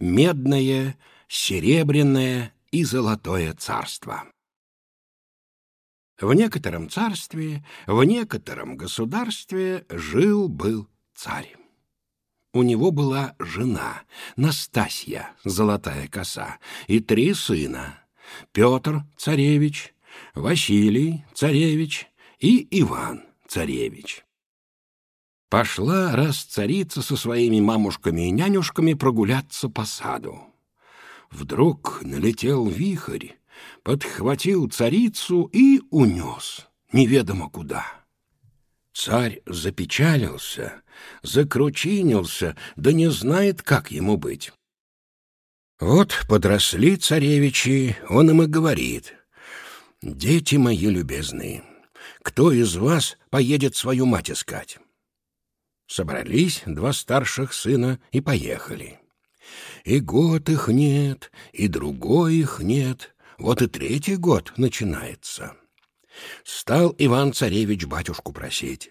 медное, серебряное и золотое царство. В некотором царстве, в некотором государстве жил-был царь. У него была жена, Настасья, золотая коса, и три сына — Петр, царевич, Василий, царевич и Иван, царевич. Пошла раз царица со своими мамушками и нянюшками прогуляться по саду. Вдруг налетел вихрь, подхватил царицу и унес, неведомо куда. Царь запечалился, закручинился, да не знает, как ему быть. Вот подросли царевичи, он им и говорит. «Дети мои любезные, кто из вас поедет свою мать искать?» Собрались два старших сына и поехали. И год их нет, и другой их нет, вот и третий год начинается. Стал Иван-царевич батюшку просить.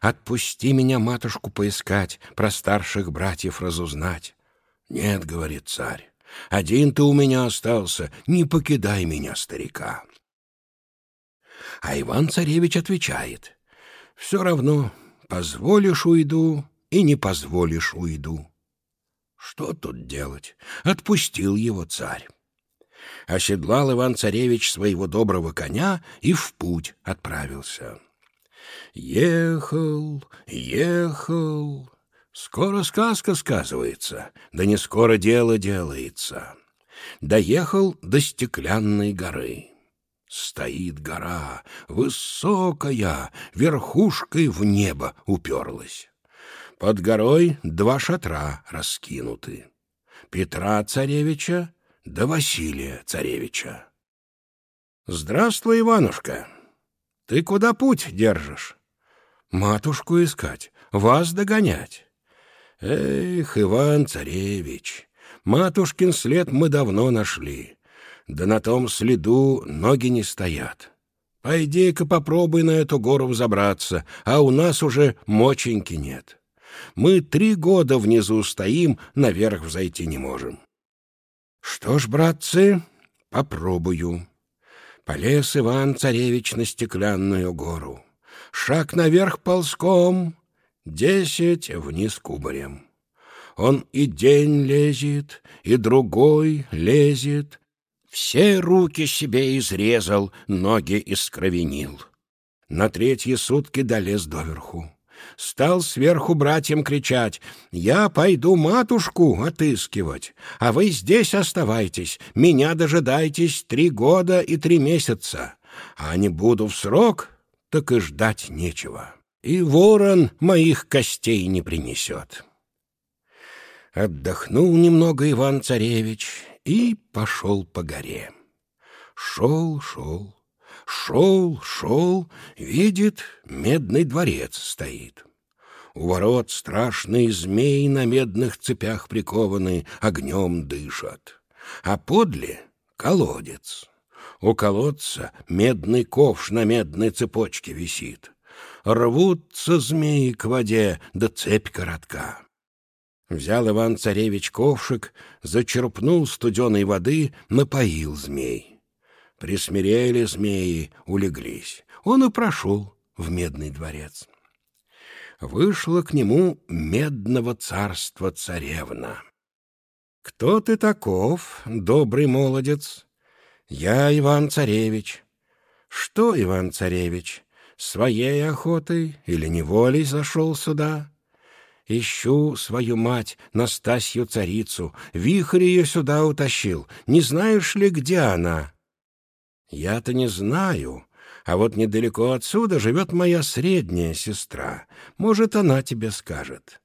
«Отпусти меня, матушку, поискать, про старших братьев разузнать». «Нет», — говорит царь, — «один ты у меня остался, не покидай меня, старика». А Иван-царевич отвечает, «Все равно, позволишь — уйду, и не позволишь — уйду». Что тут делать? Отпустил его царь. Оседлал Иван-царевич своего доброго коня и в путь отправился. Ехал, ехал. Скоро сказка сказывается, да не скоро дело делается. Доехал до стеклянной горы. Стоит гора, высокая, верхушкой в небо уперлась. Под горой два шатра раскинуты. Петра царевича да Василия царевича. «Здравствуй, Иванушка! Ты куда путь держишь?» «Матушку искать, вас догонять». «Эх, Иван-царевич, матушкин след мы давно нашли, да на том следу ноги не стоят. Пойди-ка попробуй на эту гору взобраться, а у нас уже моченьки нет». Мы три года внизу стоим, наверх взойти не можем. Что ж, братцы, попробую. Полез Иван-царевич на стеклянную гору. Шаг наверх ползком, десять вниз кубарем. Он и день лезет, и другой лезет. Все руки себе изрезал, ноги искровенил. На третьи сутки долез доверху стал сверху братьям кричать «Я пойду матушку отыскивать, а вы здесь оставайтесь, меня дожидайтесь три года и три месяца, а не буду в срок, так и ждать нечего, и ворон моих костей не принесет». Отдохнул немного Иван-царевич и пошел по горе. Шел, шел, Шел, шел, видит, медный дворец стоит. У ворот страшные змеи на медных цепях прикованы, огнем дышат. А подле — колодец. У колодца медный ковш на медной цепочке висит. Рвутся змеи к воде, да цепь коротка. Взял Иван-царевич ковшик, зачерпнул студеной воды, напоил змей. Присмирели змеи, улеглись. Он и прошел в медный дворец. Вышла к нему медного царства царевна. «Кто ты таков, добрый молодец?» «Я Иван-царевич». «Что, Иван-царевич, своей охотой или неволей зашел сюда?» Ищу свою мать, Настасью-царицу. Вихрь ее сюда утащил. Не знаешь ли, где она?» Я-то не знаю, а вот недалеко отсюда живет моя средняя сестра. Может, она тебе скажет.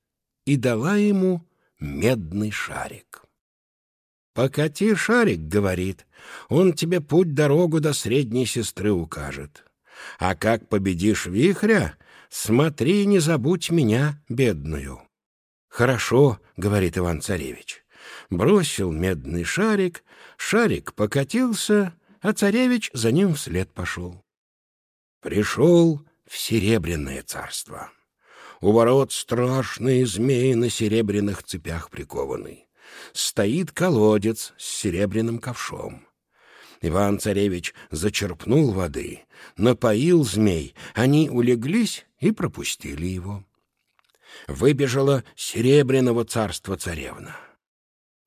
И дала ему медный шарик. «Покати шарик», — говорит, — «он тебе путь-дорогу до средней сестры укажет. А как победишь вихря, смотри, не забудь меня, бедную». «Хорошо», — говорит Иван-царевич. Бросил медный шарик, шарик покатился, а царевич за ним вслед пошел. Пришел в Серебряное царство. У ворот страшные змеи на серебряных цепях прикованы. стоит колодец с серебряным ковшом. Иван-царевич зачерпнул воды, напоил змей, они улеглись и пропустили его. Выбежала серебряного царства царевна.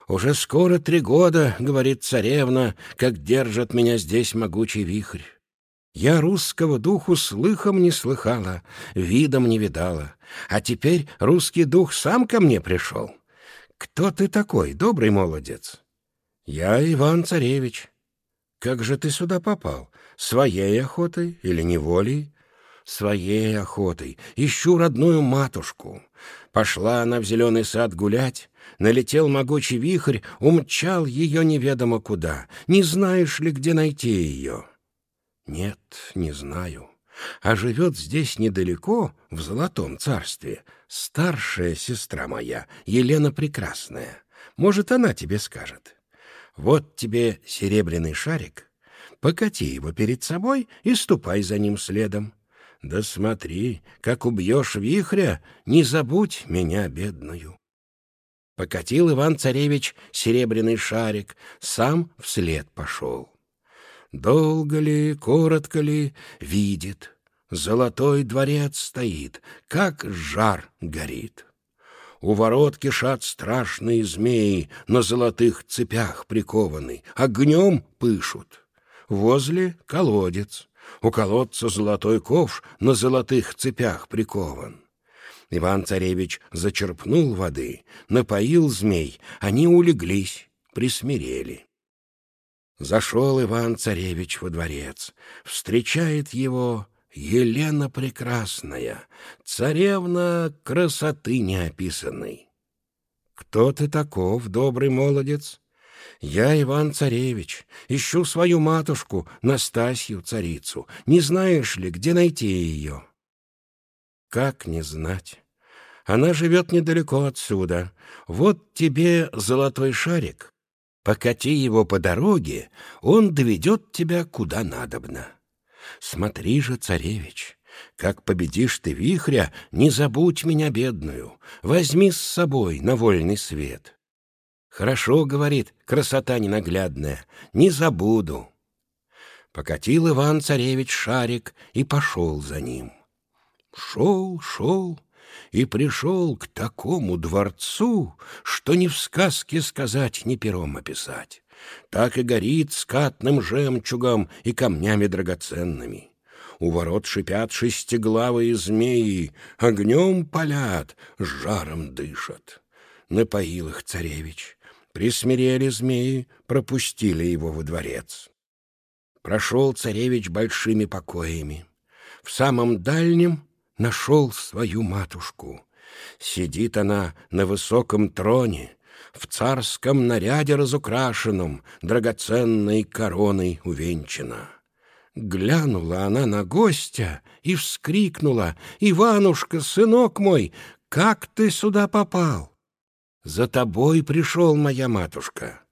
«Уже скоро три года, — говорит царевна, — как держит меня здесь могучий вихрь. Я русского духу слыхом не слыхала, видом не видала, а теперь русский дух сам ко мне пришел. Кто ты такой, добрый молодец?» «Я Иван-царевич». «Как же ты сюда попал? Своей охотой или неволей?» «Своей охотой. Ищу родную матушку. Пошла она в зеленый сад гулять, налетел могучий вихрь, умчал ее неведомо куда. Не знаешь ли, где найти ее?» «Нет, не знаю. А живет здесь недалеко, в Золотом царстве, старшая сестра моя, Елена Прекрасная. Может, она тебе скажет. Вот тебе серебряный шарик, покати его перед собой и ступай за ним следом. Да смотри, как убьешь вихря, не забудь меня, бедную. Покатил Иван-царевич серебряный шарик, сам вслед пошел. Долго ли, коротко ли, видит, золотой дворец стоит, как жар горит. У ворот кишат страшные змеи, на золотых цепях прикованы, огнем пышут. Возле колодец, у колодца золотой ковш на золотых цепях прикован. Иван-царевич зачерпнул воды, напоил змей, они улеглись, присмирели. Зашел Иван-царевич во дворец, встречает его Елена Прекрасная, царевна красоты неописанной. «Кто ты таков, добрый молодец?» «Я Иван-царевич, ищу свою матушку, Настасью, царицу. Не знаешь ли, где найти ее?» «Как не знать? Она живет недалеко отсюда. Вот тебе золотой шарик. Покати его по дороге, он доведет тебя куда надобно. Смотри же, царевич, как победишь ты вихря, не забудь меня, бедную, возьми с собой на вольный свет. Хорошо, говорит, красота ненаглядная, не забуду. Покатил Иван-царевич шарик и пошел за ним. Шел, шел и пришел к такому дворцу, что ни в сказке сказать, ни пером описать. Так и горит скатным жемчугом и камнями драгоценными. У ворот шипят шестиглавые змеи, огнем палят, жаром дышат. Напоил их царевич. Присмирели змеи, пропустили его во дворец. Прошел царевич большими покоями. В самом дальнем нашел свою матушку. Сидит она на высоком троне, в царском наряде разукрашенном, драгоценной короной увенчана. Глянула она на гостя и вскрикнула, «Иванушка, сынок мой, как ты сюда попал?» «За тобой пришел моя матушка».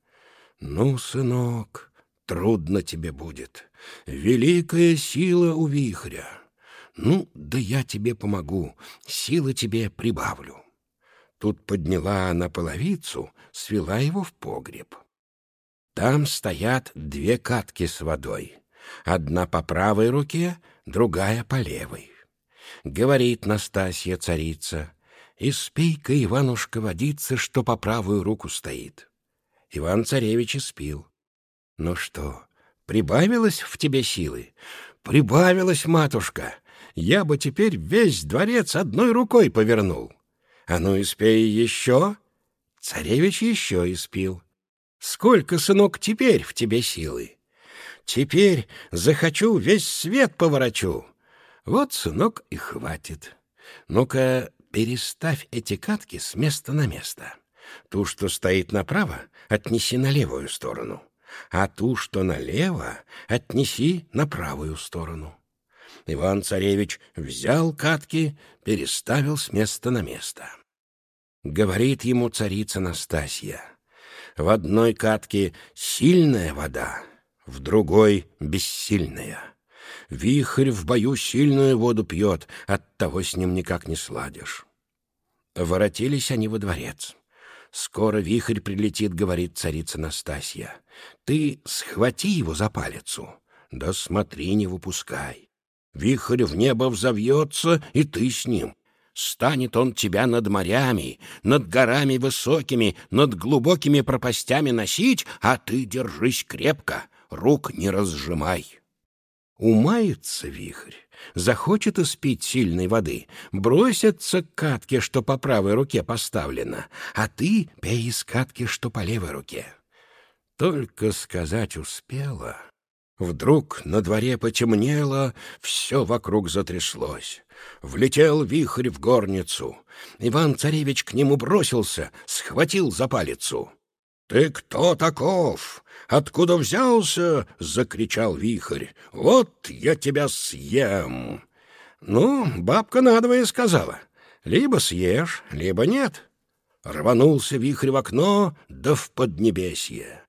«Ну, сынок, трудно тебе будет. Великая сила у вихря. Ну, да я тебе помогу, силы тебе прибавлю». Тут подняла она половицу, свела его в погреб. Там стоят две катки с водой. Одна по правой руке, другая по левой. Говорит Настасья царица, «Испей-ка, Иванушка, водица, что по правую руку стоит». Иван-царевич испил. «Ну что, прибавилось в тебе силы?» «Прибавилось, матушка. Я бы теперь весь дворец одной рукой повернул». «А ну, испей еще!» Царевич еще испил. «Сколько, сынок, теперь в тебе силы?» «Теперь захочу, весь свет поворачу». Вот, сынок, и хватит. Ну-ка, переставь эти катки с места на место. Ту, что стоит направо, отнеси на левую сторону, а ту, что налево, отнеси на правую сторону. Иван-царевич взял катки, переставил с места на место. Говорит ему царица Настасья. В одной катке сильная вода, в другой — бессильная. Вихрь в бою сильную воду пьет, от того с ним никак не сладишь. Воротились они во дворец. Скоро вихрь прилетит, говорит царица Настасья. Ты схвати его за палицу, да смотри, не выпускай. Вихрь в небо взовьется, и ты с ним. Станет он тебя над морями, над горами высокими, над глубокими пропастями носить, а ты держись крепко, рук не разжимай. Умается вихрь, захочет испить сильной воды, бросится к катке, что по правой руке поставлена, а ты пей из катки, что по левой руке. Только сказать успела. Вдруг на дворе потемнело, все вокруг затряслось. Влетел вихрь в горницу. Иван-царевич к нему бросился, схватил за палицу. «Ты кто таков? Откуда взялся?» — закричал вихрь. «Вот я тебя съем!» Ну, бабка надвое сказала. «Либо съешь, либо нет». Рванулся вихрь в окно, да в поднебесье.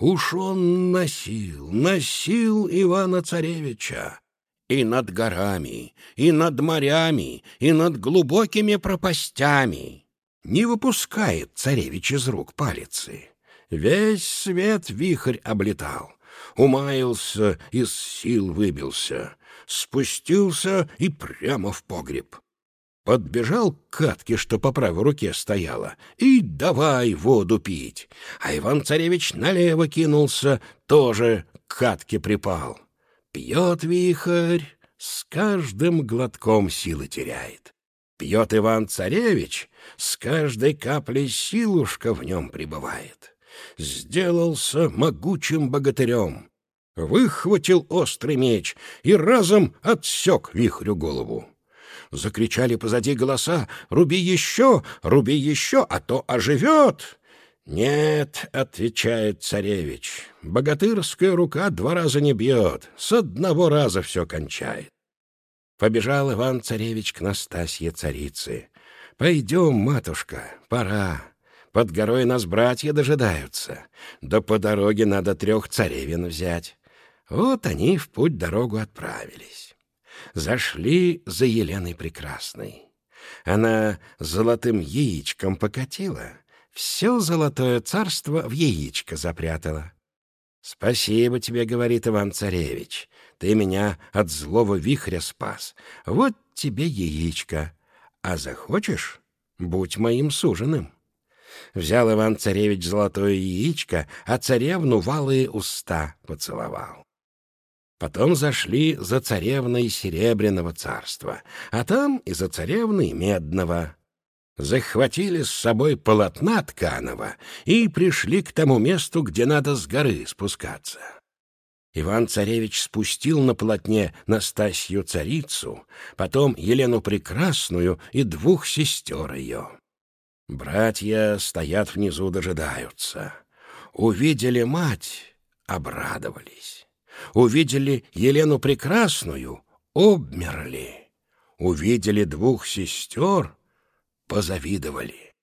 Уж он носил, носил Ивана-царевича. И над горами, и над морями, и над глубокими пропастями. Не выпускает царевич из рук палицы. Весь свет вихрь облетал. Умаился, из сил выбился. Спустился и прямо в погреб. Подбежал к катке, что по правой руке стояла, и давай воду пить. А Иван-царевич налево кинулся, тоже к катке припал. Пьет вихрь, с каждым глотком силы теряет. Пьет Иван-царевич, с каждой каплей силушка в нем пребывает. Сделался могучим богатырем. Выхватил острый меч и разом отсек вихрю голову. Закричали позади голоса «Руби еще! Руби еще, а то оживет!» «Нет», — отвечает царевич, — «богатырская рука два раза не бьет, с одного раза все кончает». Побежал Иван-царевич к Настасье царице. «Пойдем, матушка, пора. Под горой нас братья дожидаются. Да по дороге надо трех царевин взять». Вот они в путь дорогу отправились зашли за Еленой Прекрасной. Она золотым яичком покатила, все золотое царство в яичко запрятала. «Спасибо тебе, — говорит Иван-царевич, — ты меня от злого вихря спас. Вот тебе яичко, а захочешь — будь моим суженым». Взял Иван-царевич золотое яичко, а царевну валые уста поцеловал. Потом зашли за царевной Серебряного царства, а там и за царевной Медного. Захватили с собой полотна тканого и пришли к тому месту, где надо с горы спускаться. Иван-царевич спустил на полотне Настасью царицу, потом Елену Прекрасную и двух сестер ее. Братья стоят внизу, дожидаются. Увидели мать, обрадовались. Увидели Елену Прекрасную, обмерли. Увидели двух сестер, позавидовали.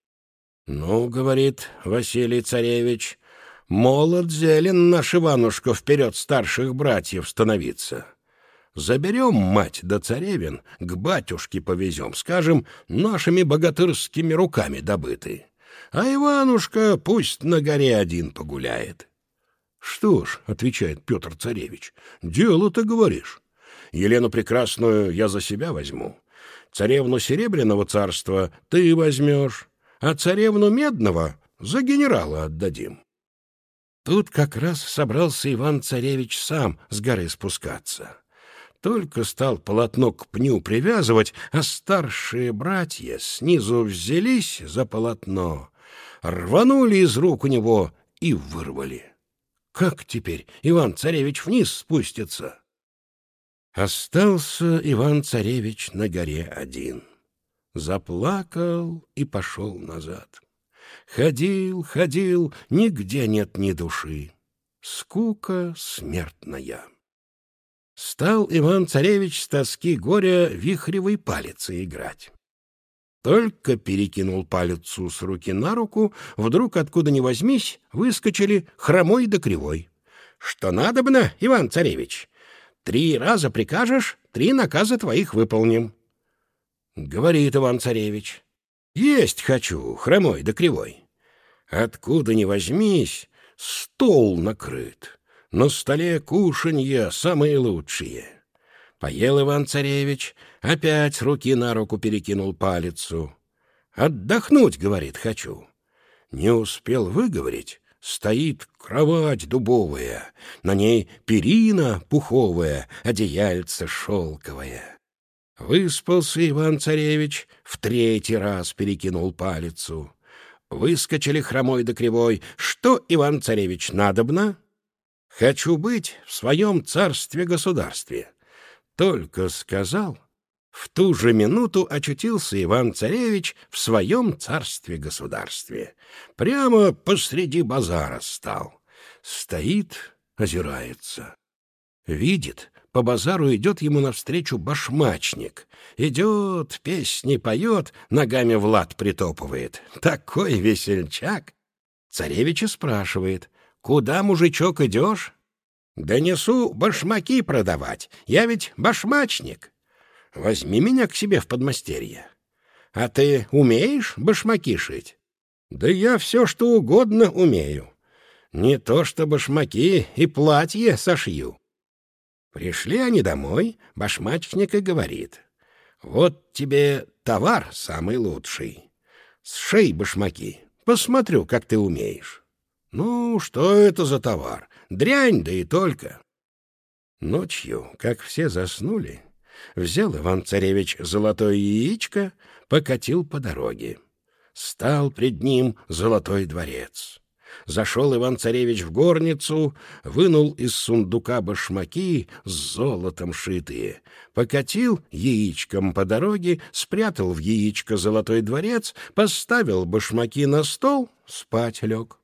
«Ну, — говорит Василий Царевич, — молод зелен наш Иванушка вперед старших братьев становиться. Заберем мать да царевин, к батюшке повезем, скажем, нашими богатырскими руками добыты. А Иванушка пусть на горе один погуляет». «Что ж», — отвечает Петр Царевич, — «дело ты говоришь. Елену Прекрасную я за себя возьму. Царевну Серебряного царства ты возьмешь, а царевну Медного за генерала отдадим». Тут как раз собрался Иван-царевич сам с горы спускаться. Только стал полотно к пню привязывать, а старшие братья снизу взялись за полотно, рванули из рук у него и вырвали. Как теперь Иван-царевич вниз спустится? Остался Иван-царевич на горе один. Заплакал и пошел назад. Ходил, ходил, нигде нет ни души. Скука смертная. Стал Иван-царевич с тоски горя вихревой палицей играть. Только перекинул палец с руки на руку, вдруг, откуда ни возьмись, выскочили хромой да кривой. — Что надобно, Иван-царевич? Три раза прикажешь, три наказа твоих выполним. — Говорит Иван-царевич. — Есть хочу, хромой да кривой. Откуда ни возьмись, стол накрыт. На столе кушанья самые лучшие. Поел Иван-царевич, опять руки на руку перекинул палицу. «Отдохнуть, — говорит, — хочу». Не успел выговорить, стоит кровать дубовая, на ней перина пуховая, одеяльце шелковое. Выспался Иван-царевич, в третий раз перекинул палицу. Выскочили хромой да кривой. Что, Иван-царевич, надобно? Хочу быть в своем царстве-государстве. Только сказал, в ту же минуту очутился Иван-царевич в своем царстве-государстве. Прямо посреди базара стал. Стоит, озирается. Видит, по базару идет ему навстречу башмачник. Идет, песни поет, ногами в лад притопывает. Такой весельчак! Царевича спрашивает, «Куда, мужичок, идешь?» «Да несу башмаки продавать, я ведь башмачник. Возьми меня к себе в подмастерье. А ты умеешь башмаки шить?» «Да я все, что угодно умею. Не то что башмаки и платье сошью». Пришли они домой, башмачник и говорит, «Вот тебе товар самый лучший. Сшей башмаки, посмотрю, как ты умеешь». «Ну, что это за товар? Дрянь, да и только». Ночью, как все заснули, взял Иван-царевич золотое яичко, покатил по дороге. Стал пред ним золотой дворец. Зашел Иван-царевич в горницу, вынул из сундука башмаки с золотом шитые, покатил яичком по дороге, спрятал в яичко золотой дворец, поставил башмаки на стол, спать лег.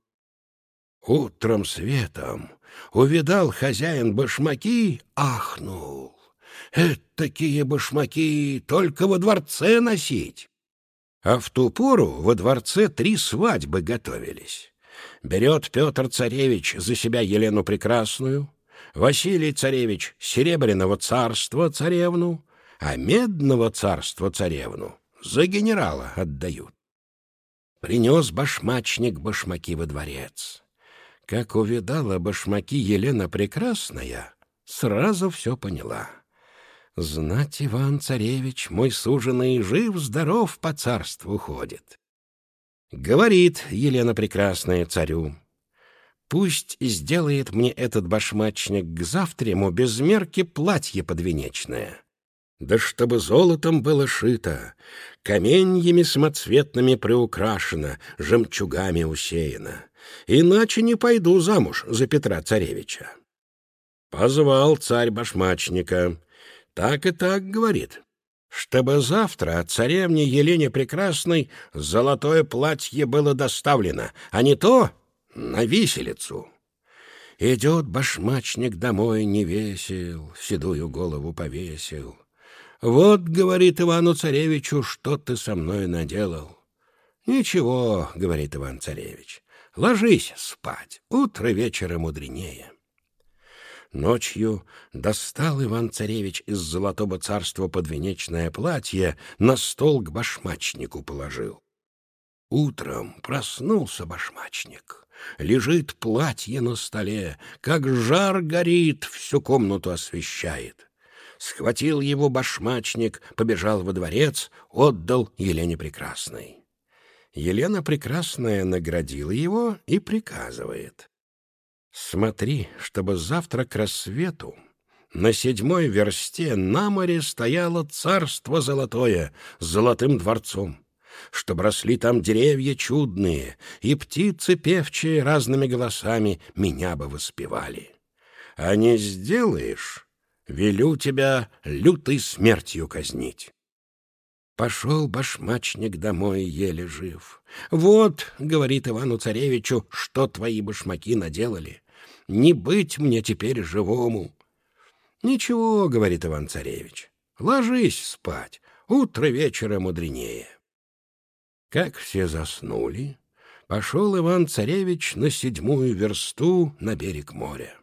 Утром светом увидал хозяин башмаки, ахнул. такие башмаки только во дворце носить. А в ту пору во дворце три свадьбы готовились. Берет Петр Царевич за себя Елену Прекрасную, Василий Царевич Серебряного царства царевну, а Медного царства царевну за генерала отдают. Принес башмачник башмаки во дворец. Как увидала башмаки Елена Прекрасная, сразу все поняла. Знать, Иван-царевич, мой суженый, жив-здоров по царству ходит. Говорит Елена Прекрасная царю, «Пусть сделает мне этот башмачник к завтраму без мерки платье подвенечное. Да чтобы золотом было шито, каменьями самоцветными приукрашено, жемчугами усеяно. Иначе не пойду замуж за Петра Царевича». Позвал царь башмачника. Так и так говорит чтобы завтра царевне Елене Прекрасной золотое платье было доставлено, а не то на виселицу. Идет башмачник домой не весел, седую голову повесил. «Вот, — говорит Ивану-царевичу, — что ты со мной наделал?» «Ничего, — говорит Иван-царевич, — ложись спать, утро вечера мудренее». Ночью достал Иван-царевич из золотого царства подвенечное платье, на стол к башмачнику положил. Утром проснулся башмачник. Лежит платье на столе, как жар горит, всю комнату освещает. Схватил его башмачник, побежал во дворец, отдал Елене Прекрасной. Елена Прекрасная наградила его и приказывает. Смотри, чтобы завтра к рассвету на седьмой версте на море стояло царство золотое с золотым дворцом, чтобы росли там деревья чудные, и птицы певчие разными голосами меня бы воспевали. А не сделаешь, велю тебя лютой смертью казнить. Пошел башмачник домой, еле жив. «Вот, — говорит Ивану-царевичу, — что твои башмаки наделали не быть мне теперь живому. — Ничего, — говорит Иван-царевич, — ложись спать, утро вечера мудренее. Как все заснули, пошел Иван-царевич на седьмую версту на берег моря.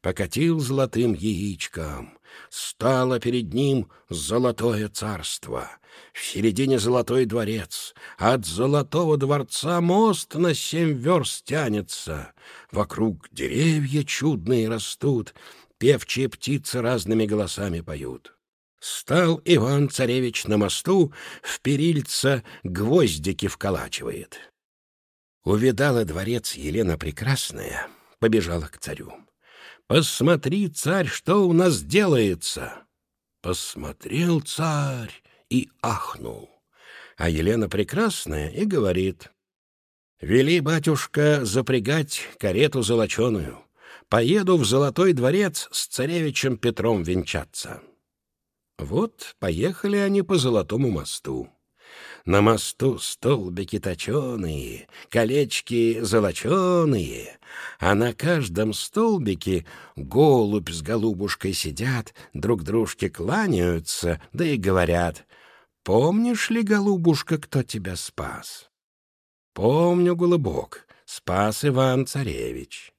Покатил золотым яичком, Стало перед ним золотое царство. В середине золотой дворец. От золотого дворца мост на семь верст тянется. Вокруг деревья чудные растут, певчие птицы разными голосами поют. Стал Иван-царевич на мосту, в перильца гвоздики вколачивает. Увидала дворец Елена Прекрасная, побежала к царю. «Посмотри, царь, что у нас делается!» Посмотрел царь и ахнул. А Елена Прекрасная и говорит, «Вели, батюшка, запрягать карету золоченую. Поеду в Золотой дворец с царевичем Петром венчаться». Вот поехали они по Золотому мосту. На мосту столбики точеные, колечки золоченые, а на каждом столбике голубь с голубушкой сидят, друг дружке кланяются, да и говорят, «Помнишь ли, голубушка, кто тебя спас?» «Помню, голубок, спас Иван-царевич».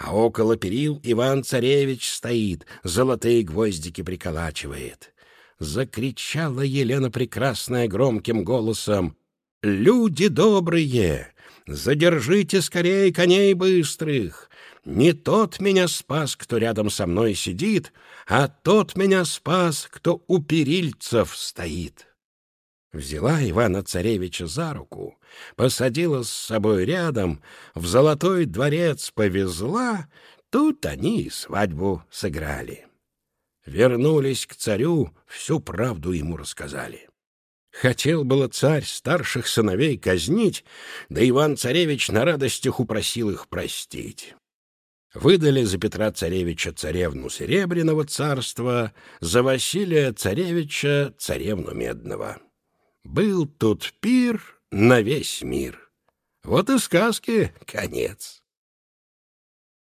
А около перил Иван-царевич стоит, золотые гвоздики приколачивает закричала Елена Прекрасная громким голосом. «Люди добрые, задержите скорее коней быстрых! Не тот меня спас, кто рядом со мной сидит, а тот меня спас, кто у перильцев стоит!» Взяла Ивана-царевича за руку, посадила с собой рядом, в золотой дворец повезла, тут они и свадьбу сыграли. Вернулись к царю, всю правду ему рассказали. Хотел было царь старших сыновей казнить, да Иван-царевич на радостях упросил их простить. Выдали за Петра царевича царевну Серебряного царства, за Василия царевича царевну Медного. Был тут пир на весь мир. Вот и сказки конец.